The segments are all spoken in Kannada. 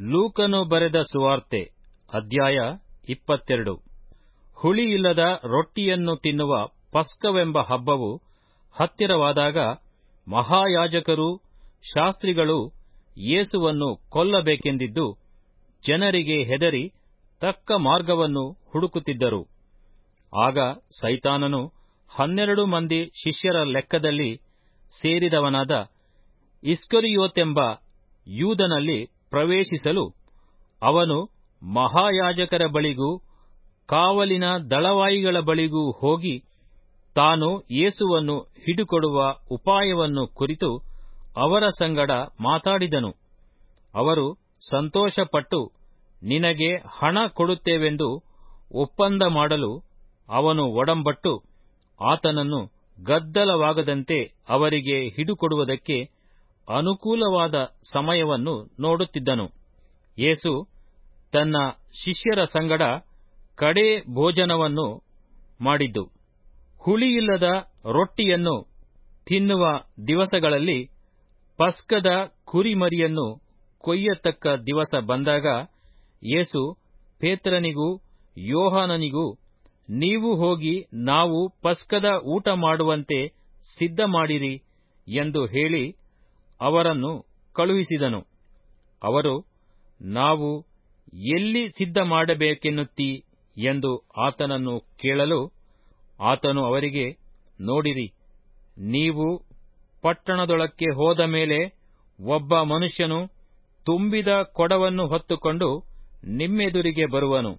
ಲೂಕನು ಬರೆದ ಸುವಾರ್ತೆ, ಅಧ್ಯಾಯ ಇಪ್ಪತ್ತೆರಡು. ಹುಳಿಯಿಲ್ಲದ ರೊಟ್ಟಿಯನ್ನು ತಿನ್ನುವ ಪಸ್ಕವೆಂಬ ಹಬ್ಬವು ಹತ್ತಿರವಾದಾಗ ಮಹಾಯಾಜಕರು, ಶಾಸ್ತ್ರಿಗಳು ಯೇಸುವನ್ನು ಕೊಲ್ಲಬೇಕೆಂದಿದ್ದು ಜನರಿಗೆ ಹೆದರಿ ತಕ್ಕ ಮಾರ್ಗವನ್ನು ಹುಡುಕುತ್ತಿದ್ದರು. ಆಗ ಸೈತಾನನು ಹನ್ನೆರಡು ಮಂದಿ ಶಿಷ್ಯರ ಲೆಕ್ಕದಲ್ಲಿ ಸೇರಿದವನಾದ ಇಸ್ಕರಿಯೋತೆಂಬ ಯೂದನಲ್ಲಿ ಪ್ರವೇಶಿಸಲು ಅವನು ಮಹಾಯಾಜಕರ ಬಳಿಗೂ ಕಾವಲಿನ ದಳವಾಯಿಗಳ ಬಳಿಗೂ ಹೋಗಿ ತಾನು ಯೇಸುವನ್ನು ಹಿಡುಕೊಡುವ ಉಪಾಯವನ್ನು ಕುರಿತು ಅವರ ಸಂಗಡ ಮಾತಾಡಿದನು. ಅವರು ಸಂತೋಷಪಟ್ಟು, ನಿನಗೆ ಹಣ ಕೊಡುತ್ತೇವೆಂದು ಒಪ್ಪಂದ ಮಾಡಲು ಅವನು ಒಡಂಬಟ್ಟು, ಆತನನ್ನು ಗದ್ದಲವಾಗದಂತೆ ಅವರಿಗೆ ಹಿಡುಕೊಡುವುದಕ್ಕೆ ಅನುಕೂಲವಾದ ಸಮಯವನ್ನು ನೋಡುತ್ತಿದ್ದನು. ಯೇಸು ತನ್ನ ಶಿಷ್ಯರ ಸಂಗಡ ಕಡೇ ಭೋಜನವನ್ನು ಮಾಡಿದ್ದು. ಹುಳಿಯಿಲ್ಲದ ರೊಟ್ಟಿಯನ್ನು ತಿನ್ನುವ ದಿವಸಗಳಲ್ಲಿ ಪಸ್ಕದ ಕುರಿಮರಿಯನ್ನು ಕೊಯ್ಯತಕ್ಕ ದಿವಸ ಬಂದಾಗ ಯೇಸು ಪೇತ್ರನಿಗೂ ಯೋಹಾನನಿಗೂ, ನೀವು ಹೋಗಿ ನಾವು ಪಸ್ಕದ ಊಟ ಮಾಡುವಂತೆ ಸಿದ್ಧ ಮಾಡಿರಿ ಎಂದು ಹೇಳಿ ಅವರನ್ನು ಕಳುಹಿಸಿದನು. ಅವರು, ನಾವು ಎಲ್ಲಿ ಸಿದ್ಧ ಮಾಡಬೇಕೆನ್ನುತ್ತೀ? ಎಂದು ಆತನನ್ನು ಕೇಳಲು ಆತನು ಅವರಿಗೆ, ನೋಡಿರಿ, ನೀವು ಪಟ್ಟಣದೊಳಕ್ಕೆ ಹೋದ ಮೇಲೆ ಒಬ್ಬ ಮನುಷ್ಯನು ತುಂಬಿದ ಕೊಡವನ್ನು ಹೊತ್ತುಕೊಂಡು ನಿಮ್ಮೆದುರಿಗೆ ಬರುವನು.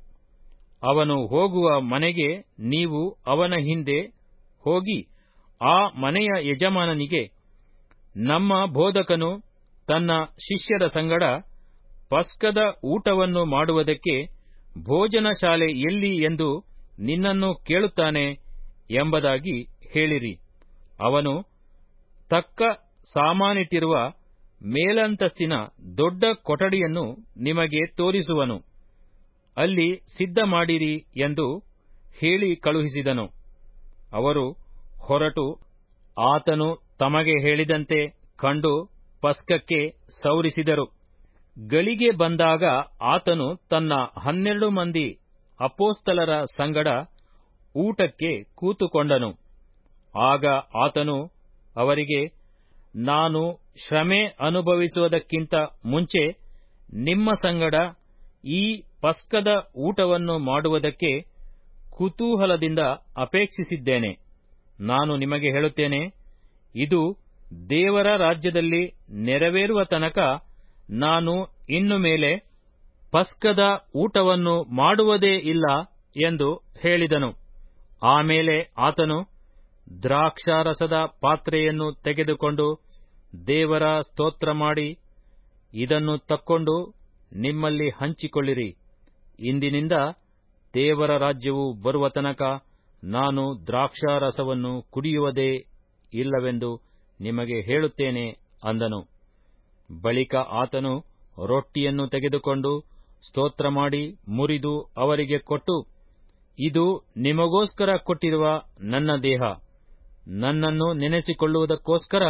ಅವನು ಹೋಗುವ ಮನೆಗೆ ನೀವು ಅವನ ಹಿಂದೆ ಹೋಗಿ ಆ ಮನೆಯ ಯಜಮಾನನಿಗೆ ನಮ್ಮ ಬೋಧಕನು ತನ್ನ ಶಿಷ್ಯರ ಸಂಗಡ ಪಸ್ಕದ ಊಟವನ್ನು ಮಾಡುವುದಕ್ಕೆ ಭೋಜನ ಶಾಲೆ ಎಲ್ಲಿ ಎಂದು ನಿನ್ನನ್ನು ಕೇಳುತ್ತಾನೆ ಎಂಬುದಾಗಿ ಹೇಳಿರಿ. ಅವನು ತಕ್ಕ ಸಾಮಾನಿಟ್ಟಿರುವ ಮೇಲಂತಸ್ತಿನ ದೊಡ್ಡ ಕೊಠಡಿಯನ್ನು ನಿಮಗೆ ತೋರಿಸುವನು. ಅಲ್ಲಿ ಸಿದ್ಧ ಮಾಡಿರಿ ಎಂದು ಹೇಳಿ ಕಳುಹಿಸಿದನು. ಅವರು ಹೊರಟು ಆತನು ತಮಗೆ ಹೇಳಿದಂತೆ ಕಂಡು ಪಸ್ಕಕ್ಕೆ ಸೌರಿಸಿದರು. ಗಳಿಗೆ ಬಂದಾಗ ಆತನು ತನ್ನ ಹನ್ನೆರಡು ಮಂದಿ ಅಪೋಸ್ತಲರ ಸಂಗಡ ಊಟಕ್ಕೆ ಕೂತುಕೊಂಡನು. ಆಗ ಆತನು ಅವರಿಗೆ, ನಾನು ಶ್ರಮೆ ಅನುಭವಿಸುವುದಕ್ಕಿಂತ ಮುಂಚೆ ನಿಮ್ಮ ಸಂಗಡ ಈ ಪಸ್ಕದ ಊಟವನ್ನು ಮಾಡುವುದಕ್ಕೆ ಕುತೂಹಲದಿಂದ ಅಪೇಕ್ಷಿಸಿದ್ದೇನೆ. ನಾನು ನಿಮಗೆ ಹೇಳುತ್ತೇನೆ ಇದು ದೇವರ ರಾಜ್ಯದಲ್ಲಿ ನೆರವೇರುವ ತನಕ ನಾನು ಇನ್ನು ಮೇಲೆ ಪಸ್ಕದ ಊಟವನ್ನು ಮಾಡುವುದೇ ಇಲ್ಲ ಎಂದು ಹೇಳಿದನು. ಆಮೇಲೆ ಆತನು ದ್ರಾಕ್ಷಾರಸದ ಪಾತ್ರೆಯನ್ನು ತೆಗೆದುಕೊಂಡು ದೇವರ ಸ್ತೋತ್ರ ಮಾಡಿ, ಇದನ್ನು ತಕ್ಕೊಂಡು ನಿಮ್ಮಲ್ಲಿ ಹಂಚಿಕೊಳ್ಳಿರಿ. ಇಂದಿನಿಂದ ದೇವರ ರಾಜ್ಯವು ಬರುವ ತನಕ ನಾನು ದ್ರಾಕ್ಷಾರಸವನ್ನು ಕುಡಿಯುವುದೇ ಇಲ್ಲವೆಂದು ನಿಮಗೆ ಹೇಳುತ್ತೇನೆ ಅಂದನು. ಬಳಿಕ ಆತನು ರೊಟ್ಟಿಯನ್ನು ತೆಗೆದುಕೊಂಡು ಸ್ತೋತ್ರ ಮಾಡಿ ಮುರಿದು ಅವರಿಗೆ ಕೊಟ್ಟು, ಇದು ನಿಮಗೋಸ್ಕರ ಕೊಟ್ಟಿರುವ ನನ್ನ ದೇಹ. ನನ್ನನ್ನು ನೆನೆಸಿಕೊಳ್ಳುವುದಕ್ಕೋಸ್ಕರ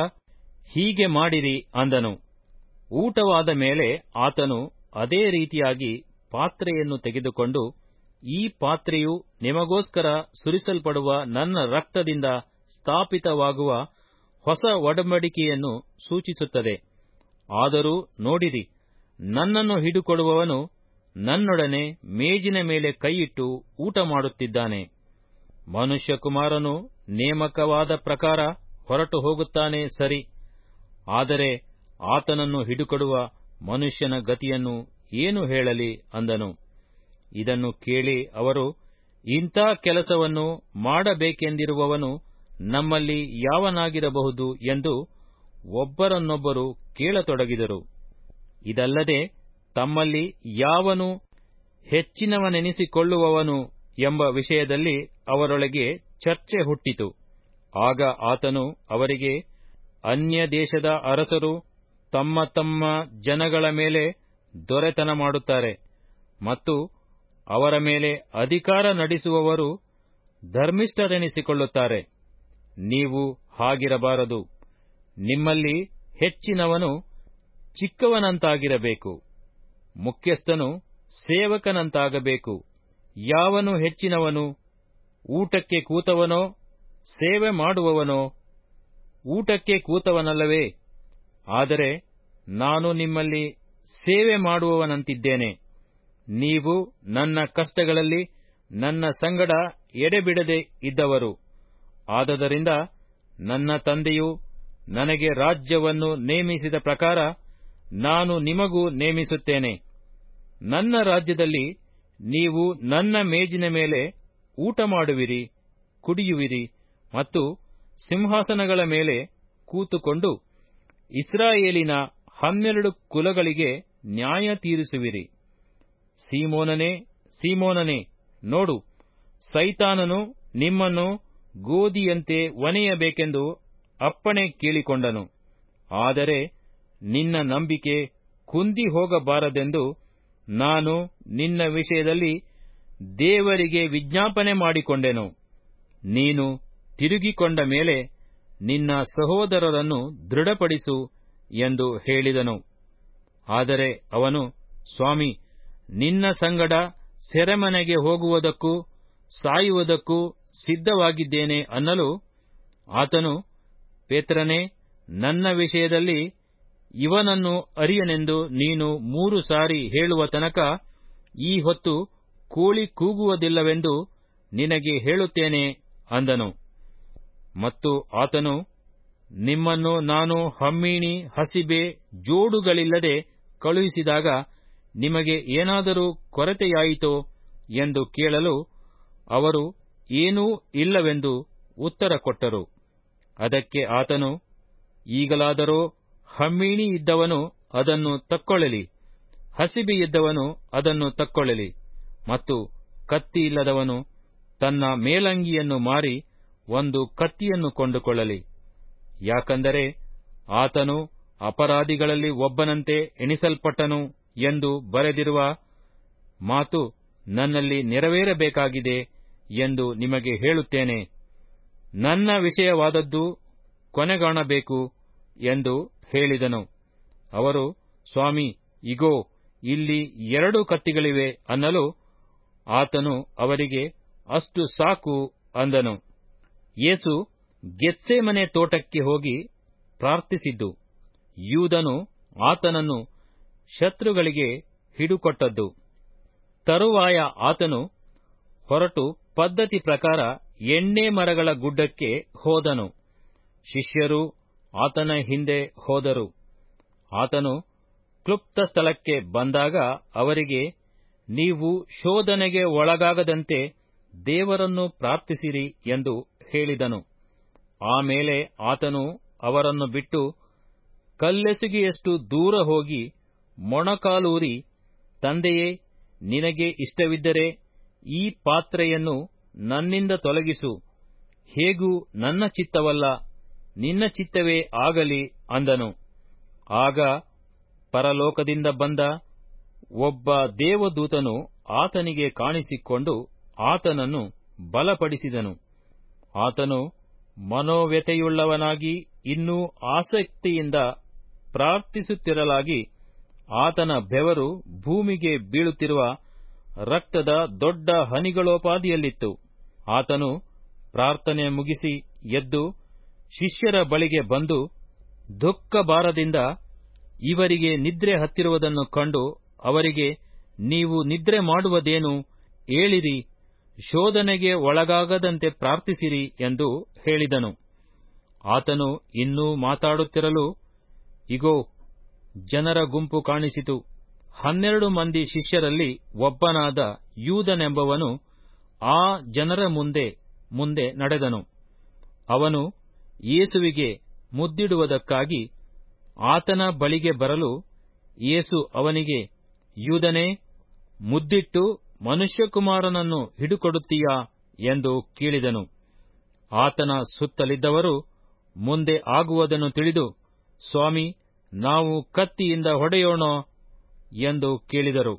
ಹೀಗೆ ಮಾಡಿರಿ ಅಂದನು. ಊಟವಾದ ಮೇಲೆ ಆತನು ಅದೇ ರೀತಿಯಾಗಿ ಪಾತ್ರೆಯನ್ನು ತೆಗೆದುಕೊಂಡು, ಈ ಪಾತ್ರೆಯು ನಿಮಗೋಸ್ಕರ ಸುರಿಸಲ್ಪಡುವ ನನ್ನ ರಕ್ತದಿಂದ ಸ್ಥಾಪಿತವಾಗುವ ಹೊಸ ಒಡಂಬಡಿಕೆಯನ್ನು ಸೂಚಿಸುತ್ತದೆ. ಆದರೂ ನೋಡಿರಿ, ನನ್ನನ್ನು ಹಿಡುಕೊಡುವವನು ನನ್ನೊಡನೆ ಮೇಜಿನ ಮೇಲೆ ಕೈಯಿಟ್ಟು ಊಟ ಮಾಡುತ್ತಿದ್ದಾನೆ. ಮನುಷ್ಯಕುಮಾರನು ನೇಮಕವಾದ ಪ್ರಕಾರ ಹೊರಟು ಹೋಗುತ್ತಾನೆ, ಸರಿ. ಆದರೆ ಆತನನ್ನು ಹಿಡುಕೊಡುವ ಮನುಷ್ಯನ ಗತಿಯನ್ನು ಏನು ಹೇಳಲಿ ಅಂದನು. ಇದನ್ನು ಕೇಳಿ ಅವರು ಇಂಥ ಕೆಲಸವನ್ನು ಮಾಡಬೇಕೆಂದಿರುವವನು ನಮ್ಮಲ್ಲಿ ಯಾವನಾಗಿರಬಹುದು ಎಂದು ಒಬ್ಬರನ್ನೊಬ್ಬರು ಕೇಳತೊಡಗಿದರು. ಇದಲ್ಲದೆ ತಮ್ಮಲ್ಲಿ ಯಾವನು ಹೆಚ್ಚಿನವನೆನಿಸಿಕೊಳ್ಳುವವನು ಎಂಬ ವಿಷಯದಲ್ಲಿ ಅವರೊಳಗೆ ಚರ್ಚೆ ಹುಟ್ಟಿತು. ಆಗ ಆತನು ಅವರಿಗೆ ಅನ್ಯ ದೇಶದ ಅರಸರು ತಮ್ಮ ತಮ್ಮ ಜನಗಳ ಮೇಲೆ ದೊರೆತನ ಮಾಡುತ್ತಾರೆ ಮತ್ತು ಅವರ ಮೇಲೆ ಅಧಿಕಾರ ನಡೆಸುವವರು ಧರ್ಮಿಷ್ಠರೆನಿಸಿಕೊಳ್ಳುತ್ತಾರೆ. ನೀವು ಹಾಗಿರಬಾರದು. ನಿಮ್ಮಲ್ಲಿ ಹೆಚ್ಚಿನವನು ಚಿಕ್ಕವನಂತಾಗಿರಬೇಕು. ಮುಖ್ಯಸ್ಥನು ಸೇವಕನಂತಾಗಬೇಕು. ಯಾವನು ಹೆಚ್ಚಿನವನು ಊಟಕ್ಕೆ ಕೂತವನೋ, ಸೇವೆ ಮಾಡುವವನೋ, ಊಟಕ್ಕೆ ಕೂತವನಲ್ಲವೇ? ಆದರೆ ನಾನು ನಿಮ್ಮಲ್ಲಿ ಸೇವೆ ಮಾಡುವವನಂತಿದ್ದೇನೆ. ನೀವು ನನ್ನ ಕಷ್ಟಗಳಲ್ಲಿ ನನ್ನ ಸಂಗಡ ಎಡೆಬಿಡದೆ ಇದ್ದವರು. ಆದದರಿಂದ ನನ್ನ ತಂದೆಯು ನನಗೆ ರಾಜ್ಯವನ್ನು ನೇಮಿಸಿದ ಪ್ರಕಾರ ನಾನು ನಿಮಗೂ ನೇಮಿಸುತ್ತೇನೆ. ನನ್ನ ರಾಜ್ಯದಲ್ಲಿ ನೀವು ನನ್ನ ಮೇಜಿನ ಮೇಲೆ ಊಟ ಮಾಡುವಿರಿ, ಕುಡಿಯುವಿರಿ ಮತ್ತು ಸಿಂಹಾಸನಗಳ ಮೇಲೆ ಕೂತುಕೊಂಡು ಇಸ್ರಾಯೇಲಿನ ಹನ್ನೆರಡು ಕುಲಗಳಿಗೆ ನ್ಯಾಯ ತೀರಿಸುವಿರಿ. ಸೀಮೋನನೇ ಸೀಮೋನನೇ, ನೋಡು, ಸೈತಾನನು ನಿಮ್ಮನ್ನು ಗೋಧಿಯಂತೆ ಒನೆಯಬೇಕೆಂದು ಅಪ್ಪಣೆ ಕೇಳಿಕೊಂಡನು. ಆದರೆ ನಿನ್ನ ನಂಬಿಕೆ ಕುಂದಿ ಹೋಗಬಾರದೆಂದು ನಾನು ನಿನ್ನ ವಿಷಯದಲ್ಲಿ ದೇವರಿಗೆ ವಿಜ್ಞಾಪನೆ ಮಾಡಿಕೊಂಡೆನು. ನೀನು ತಿರುಗಿಕೊಂಡ ಮೇಲೆ ನಿನ್ನ ಸಹೋದರರನ್ನು ದೃಢಪಡಿಸು ಎಂದು ಹೇಳಿದನು. ಆದರೆ ಅವನು, ಸ್ವಾಮಿ, ನಿನ್ನ ಸಂಗಡ ಸೆರೆಮನೆಗೆ ಹೋಗುವುದಕ್ಕೂ, ಸಾಯುವುದಕ್ಕೂ ಸಿದ್ಧವಾಗಿದ್ದೇನೆ ಅನ್ನಲು ಆತನು ಪೇತ್ರನೇ, ನನ್ನ ವಿಷಯದಲ್ಲಿ ಇವನನ್ನು ಅರಿಯನೆಂದು ನೀನು ಮೂರು ಸಾರಿ ಹೇಳುವ ತನಕ ಈ ಹೊತ್ತು ಕೋಳಿ ಕೂಗುವುದಿಲ್ಲವೆಂದು ನಿನಗೆ ಹೇಳುತ್ತೇನೆ ಅಂದನು. ಮತ್ತು ಆತನು, ನಿಮ್ಮನ್ನು ನಾನು ಹಮ್ಮೀಣಿ, ಹಸಿಬೆ, ಜೋಡುಗಳಿಲ್ಲದೆ ಕಳುಹಿಸಿದಾಗ ನಿಮಗೆ ಏನಾದರೂ ಕೊರತೆಯಾಯಿತೋ ಎಂದು ಕೇಳಲು ಅವರು ಏನೂ ಇಲ್ಲವೆಂದು ಉತ್ತರ ಕೊಟ್ಟರು. ಅದಕ್ಕೆ ಆತನು, ಈಗಲಾದರೂ ಹಮ್ಮೀಣಿ ಇದ್ದವನು ಅದನ್ನು ತಕ್ಕೊಳ್ಳಲಿ, ಹಸಿಬಿ ಇದ್ದವನು ಅದನ್ನು ತಕ್ಕೊಳ್ಳಲಿ, ಮತ್ತು ಕತ್ತಿ ಇಲ್ಲದವನು ತನ್ನ ಮೇಲಂಗಿಯನ್ನು ಮಾರಿ ಒಂದು ಕತ್ತಿಯನ್ನು ಕೊಂಡುಕೊಳ್ಳಲಿ. ಯಾಕಂದರೆ ಆತನು ಅಪರಾಧಿಗಳಲ್ಲಿ ಒಬ್ಬನಂತೆ ಎಣಿಸಲ್ಪಟ್ಟನು ಎಂದು ಬರೆದಿರುವ ಮಾತು ನನ್ನಲ್ಲಿ ನೆರವೇರಬೇಕಾಗಿದೆ ಎಂದು ನಿಮಗೆ ಹೇಳುತ್ತೇನೆ. ನನ್ನ ವಿಷಯವಾದದ್ದು ಕೊನೆಗಾಣಬೇಕು ಎಂದು ಹೇಳಿದನು. ಅವರು, ಸ್ವಾಮಿ, ಇಗೋ, ಇಲ್ಲಿ ಎರಡು ಕತ್ತಿಗಳಿವೆ ಅನ್ನಲು ಆತನು ಅವರಿಗೆ, ಅಷ್ಟು ಸಾಕು ಅಂದನು. ಯೇಸು ಗೆತ್ಸೇಮನೆ ತೋಟಕ್ಕೆ ಹೋಗಿ ಪ್ರಾರ್ಥಿಸಿದ್ದು. ಯೂದನು ಆತನನ್ನು ಶತ್ರುಗಳಿಗೆ ಹಿಡುಕೊಟ್ಟದ್ದು. ತರುವಾಯ ಆತನು ಹೊರಟು ಪದ್ಧತಿ ಪ್ರಕಾರ ಎಣ್ಣೆ ಮರಗಳ ಗುಡ್ಡಕ್ಕೆ ಹೋದನು. ಶಿಷ್ಯರು ಆತನ ಹಿಂದೆ ಹೋದರು. ಆತನು ಕ್ಲುಪ್ತ ಸ್ಥಳಕ್ಕೆ ಬಂದಾಗ ಅವರಿಗೆ, ನೀವು ಶೋಧನೆಗೆ ಒಳಗಾಗದಂತೆ ದೇವರನ್ನು ಪ್ರಾರ್ಥಿಸಿರಿ ಎಂದು ಹೇಳಿದನು. ಆಮೇಲೆ ಆತನು ಅವರನ್ನು ಬಿಟ್ಟು ಕಲ್ಲೆಸುಗಿಯಷ್ಟು ದೂರ ಹೋಗಿ ಮೊಣಕಾಲೂರಿ, ತಂದೆಯೇ, ನಿನಗೆ ಇಷ್ಟವಿದ್ದರೆ ಈ ಪಾತ್ರೆಯನ್ನು ನನ್ನಿಂದ ತೊಲಗಿಸು. ಹೇಗೂ ನನ್ನ ಚಿತ್ತವಲ್ಲ, ನಿನ್ನ ಚಿತ್ತವೇ ಆಗಲಿ ಅಂದನು. ಆಗ ಪರಲೋಕದಿಂದ ಬಂದ ಒಬ್ಬ ದೇವದೂತನು ಆತನಿಗೆ ಕಾಣಿಸಿಕೊಂಡು ಆತನನ್ನು ಬಲಪಡಿಸಿದನು. ಆತನು ಮನೋವ್ಯತೆಯುಳ್ಳವನಾಗಿ ಇನ್ನೂ ಆಸಕ್ತಿಯಿಂದ ಪ್ರಾರ್ಥಿಸುತ್ತಿರಲಾಗಿ ಆತನ ಬೆವರು ಭೂಮಿಗೆ ಬೀಳುತ್ತಿರುವ ರಕ್ತದ ದೊಡ್ಡ ಹನಿಗಳೋಪಾದಿಯಲ್ಲಿತ್ತು. ಆತನು ಪ್ರಾರ್ಥನೆ ಮುಗಿಸಿ ಎದ್ದು ಶಿಷ್ಯರ ಬಳಿಗೆ ಬಂದು ದುಃಖ ಬಾರದಿಂದ ಇವರಿಗೆ ನಿದ್ರೆ ಹತ್ತಿರುವುದನ್ನು ಕಂಡು ಅವರಿಗೆ, ನೀವು ನಿದ್ರೆ ಮಾಡುವುದೇನು? ಹೇಳಿರಿ ಶೋಧನೆಗೆ ಒಳಗಾಗದಂತೆ ಪ್ರಾರ್ಥಿಸಿರಿ ಎಂದು ಹೇಳಿದನು. ಆತನು ಇನ್ನೂ ಮಾತಾಡುತ್ತಿರಲು, ಇಗೋ, ಜನರ ಗುಂಪು ಕಾಣಿಸಿತು. ಹನ್ನೆರಡು ಮಂದಿ ಶಿಷ್ಯರಲ್ಲಿ ಒಬ್ಬನಾದ ಯೂದನೆಂಬವನು ಆ ಜನರ ಮುಂದೆ ಮುಂದೆ ನಡೆದನು. ಅವನು ಯೇಸುವಿಗೆ ಮುದ್ದಿಡುವುದಕ್ಕಾಗಿ ಆತನ ಬಳಿಗೆ ಬರಲು ಯೇಸು ಅವನಿಗೆ, ಯೂದನೇ, ಮುದ್ದಿಟ್ಟು ಮನುಷ್ಯಕುಮಾರನನ್ನು ಹಿಡುಕೊಡುತ್ತೀಯಾ? ಎಂದು ಕೇಳಿದನು. ಆತನ ಸುತ್ತಲಿದ್ದವರು ಮುಂದೆ ಆಗುವುದನ್ನು ತಿಳಿದು, ಸ್ವಾಮಿ, ನಾವು ಕತ್ತಿಯಿಂದ ಹೊಡೆಯೋಣೋ ಎಂದು ಕೇಳಿದರು.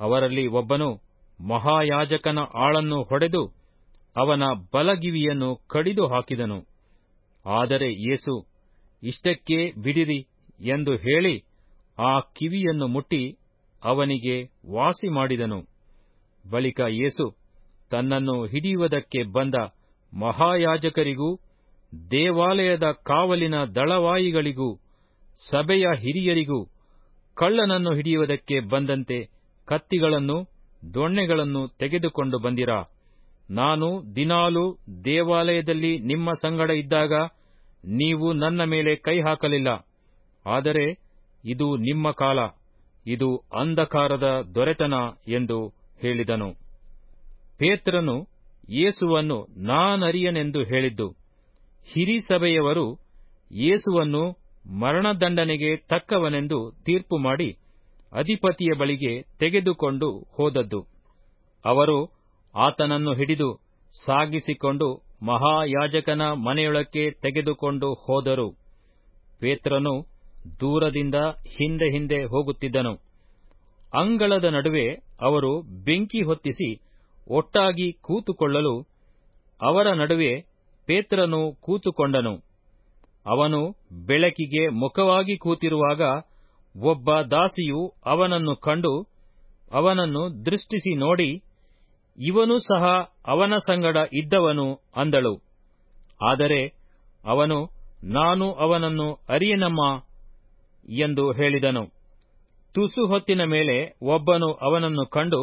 ಅವರಲ್ಲಿ ಒಬ್ಬನು ಮಹಾಯಾಜಕನ ಆಳನ್ನು ಹೊಡೆದು ಅವನ ಬಲಗಿವಿಯನ್ನು ಕಡಿದು ಹಾಕಿದನು. ಆದರೆ ಯೇಸು, ಇಷ್ಟಕ್ಕೇ ಬಿಡಿರಿ ಎಂದು ಹೇಳಿ ಆ ಕಿವಿಯನ್ನು ಮುಟ್ಟಿ ಅವನಿಗೆ ವಾಸಿ ಮಾಡಿದನು. ಬಳಿಕ ಯೇಸು ತನ್ನನ್ನು ಹಿಡಿಯುವುದಕ್ಕೆ ಬಂದ ಮಹಾಯಾಜಕರಿಗೂ, ದೇವಾಲಯದ ಕಾವಲಿನ ದಳವಾಯಿಗಳಿಗೂ, ಸಭೆಯ ಹಿರಿಯರಿಗೂ ಕಳ್ಳನನ್ನು ಹಿಡಿಯುವುದಕ್ಕೆ ಬಂದಂತೆ ಕತ್ತಿಗಳನ್ನು, ದೊಣ್ಣೆಗಳನ್ನು ತೆಗೆದುಕೊಂಡು ಬಂದಿರಾ. ನಾನು ದಿನಾಲು ದೇವಾಲಯದಲ್ಲಿ ನಿಮ್ಮ ಸಂಗಡ ಇದ್ದಾಗ ನೀವು ನನ್ನ ಮೇಲೆ ಕೈ ಹಾಕಲಿಲ್ಲ. ಆದರೆ ಇದು ನಿಮ್ಮ ಕಾಲ, ಇದು ಅಂಧಕಾರದ ದೊರೆತನ ಎಂದು ಹೇಳಿದನು. ಪೇತ್ರನು ಯೇಸುವನ್ನು ನಾನರಿಯನೆಂದು ಹೇಳಿದ್ದು ಹಿರಿಸಭೆಯವರು ಯೇಸುವನ್ನು ಮರಣದಂಡನೆಗೆ ತಕ್ಕವನೆಂದು ತೀರ್ಪು ಮಾಡಿ ಅಧಿಪತಿಯ ಬಳಿಗೆ ತೆಗೆದುಕೊಂಡು ಹೋದದ್ದು. ಅವರು ಆತನನ್ನು ಹಿಡಿದು ಸಾಗಿಸಿಕೊಂಡು ಮಹಾಯಾಜಕನ ಮನೆಯೊಳಕ್ಕೆ ತೆಗೆದುಕೊಂಡು ಹೋದರು. ಪೇತ್ರನು ದೂರದಿಂದ ಹಿಂದೆ ಹಿಂದೆ ಹೋಗುತ್ತಿದ್ದನು. ಅಂಗಳದ ನಡುವೆ ಅವರು ಬೆಂಕಿ ಹೊತ್ತಿಸಿ ಒಟ್ಟಾಗಿ ಕೂತುಕೊಳ್ಳಲು ಅವರ ನಡುವೆ ಪೇತ್ರನು ಕೂತುಕೊಂಡನು. ಅವನು ಬೆಳಕಿಗೆ ಮುಖವಾಗಿ ಕೂತಿರುವಾಗ ಒಬ್ಬ ದಾಸಿಯು ಅವನನ್ನು ಕಂಡು ಅವನನ್ನು ದೃಷ್ಟಿಸಿ ನೋಡಿ, ಇವನು ಸಹ ಅವನ ಸಂಗಡ ಇದ್ದವನು ಅಂದಳು. ಆದರೆ ಅವನು, ನಾನು ಅವನನ್ನು ಅರಿಯನಮ್ಮ ಎಂದು ಹೇಳಿದನು. ತುಸು ಹೊತ್ತಿನ ಮೇಲೆ ಒಬ್ಬನು ಅವನನ್ನು ಕಂಡು,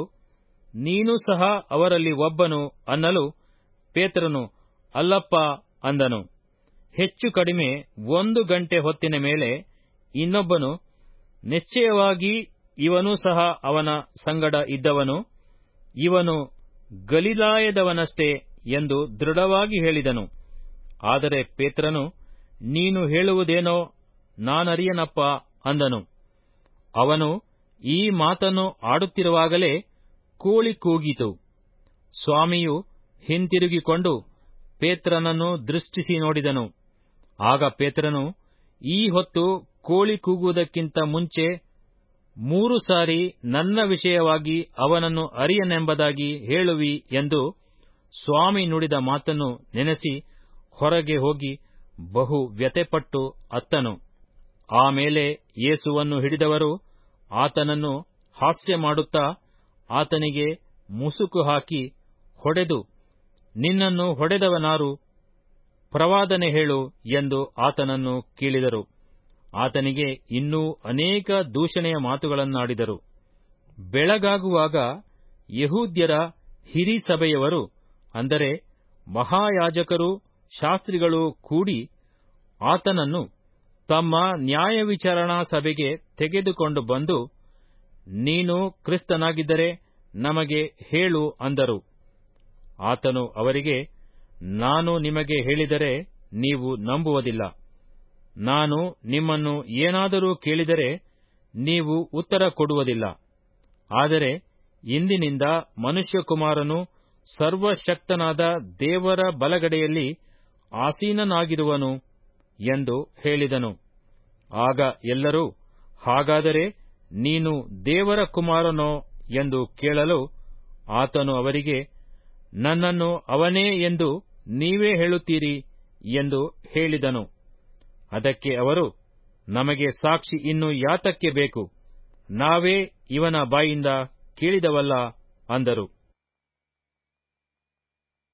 ನೀನು ಸಹ ಅವರಲ್ಲಿ ಒಬ್ಬನು ಅನ್ನಲು ಪೇತ್ರನು, ಅಲ್ಲಪ್ಪ ಅಂದನು. ಹೆಚ್ಚು ಕಡಿಮೆ ಒಂದು ಗಂಟೆ ಹೊತ್ತಿನ ಮೇಲೆ ಇನ್ನೊಬ್ಬನು ನಿಶ್ಚಯವಾಗಿ ಇವನು ಸಹ ಅವನ ಸಂಗಡ ಇದ್ದವನು, ಇವನು ಗಲಿಲಾಯದವನಷ್ಟೇ ಎಂದು ದೃಢವಾಗಿ ಹೇಳಿದನು. ಆದರೆ ಪೇತ್ರನು, ನೀನು ಹೇಳುವುದೇನೋ ನಾನರಿಯನಪ್ಪ ಅಂದನು. ಅವನು ಈ ಮಾತನ್ನು ಆಡುತ್ತಿರುವಾಗಲೇ ಕೋಳಿ ಕೂಗಿತು. ಸ್ವಾಮಿಯು ಹಿಂತಿರುಗಿಕೊಂಡು ಪೇತ್ರನನ್ನು ದೃಷ್ಟಿಸಿ ನೋಡಿದನು. ಆಗ ಪೇತ್ರನು, ಈ ಹೊತ್ತು ಕೋಳಿ ಕೂಗುವುದಕ್ಕಿಂತ ಮುಂಚೆ ಮೂರು ಸಾರಿ ನನ್ನ ವಿಷಯವಾಗಿ ಅವನನ್ನು ಅರಿಯನೆಂಬುದಾಗಿ ಹೇಳುವಿ ಎಂದು ಸ್ವಾಮಿ ನುಡಿದ ಮಾತನ್ನು ನೆನೆಸಿ ಹೊರಗೆ ಹೋಗಿ ಬಹು ವ್ಯತೆಪಟ್ಟು ಅತ್ತನು. ಆಮೇಲೆ ಯೇಸುವನ್ನು ಹಿಡಿದವರು ಆತನನ್ನು ಹಾಸ್ಯ ಮಾಡುತ್ತಾ ಆತನಿಗೆ ಮುಸುಕು ಹಾಕಿ ಹೊಡೆದು, ನಿನ್ನನ್ನು ಹೊಡೆದವನಾರು ಪ್ರವಾದನೆ ಹೇಳು ಎಂದು ಆತನನ್ನು ಕೇಳಿದರು. ಆತನಿಗೆ ಇನ್ನೂ ಅನೇಕ ದೂಷಣೆಯ ಮಾತುಗಳನ್ನಾಡಿದರು. ಬೆಳಗಾಗುವಾಗ ಯಹೂದ್ಯರ ಹಿರಿ ಸಭೆಯವರು, ಅಂದರೆ ಮಹಾಯಾಜಕರು, ಶಾಸ್ತ್ರಿಗಳು ಕೂಡಿ ಆತನನ್ನು ತಮ್ಮ ನ್ಯಾಯವಿಚಾರಣಾ ಸಭೆಗೆ ತೆಗೆದುಕೊಂಡು ಬಂದು, ನೀನು ಕ್ರಿಸ್ತನಾಗಿದ್ದರೆ ನಮಗೆ ಹೇಳು ಅಂದರು. ಆತನು ಅವರಿಗೆ ನಾನು ನಿಮಗೆ ಹೇಳಿದರೆ ನೀವು ನಂಬುವುದಿಲ್ಲ. ನಾನು ನಿಮ್ಮನ್ನು ಏನಾದರೂ ಕೇಳಿದರೆ ನೀವು ಉತ್ತರ ಕೊಡುವುದಿಲ್ಲ. ಆದರೆ ಇಂದಿನಿಂದ ಮನುಷ್ಯಕುಮಾರನು ಸರ್ವಶಕ್ತನಾದ ದೇವರ ಬಲಗಡೆಯಲ್ಲಿ ಆಸೀನನಾಗಿರುವನು ಎಂದು ಹೇಳಿದನು. ಆಗ ಎಲ್ಲರೂ, ಹಾಗಾದರೆ ನೀನು ದೇವರ ಕುಮಾರನೋ ಎಂದು ಕೇಳಲು ಆತನು ಅವರಿಗೆ ನನ್ನನ್ನು ಅವನೇ ಎಂದು ನೀವೇ ಹೇಳುತ್ತೀರಿ ಎಂದು ಹೇಳಿದನು. ಅದಕ್ಕೆ ಅವರು, ನಮಗೆ ಸಾಕ್ಷಿ ಇನ್ನು ಯಾತಕ್ಕೆ ಬೇಕು? ನಾವೇ ಇವನ ಬಾಯಿಂದ ಕೇಳಿದವಲ್ಲ, ಅಂದರು.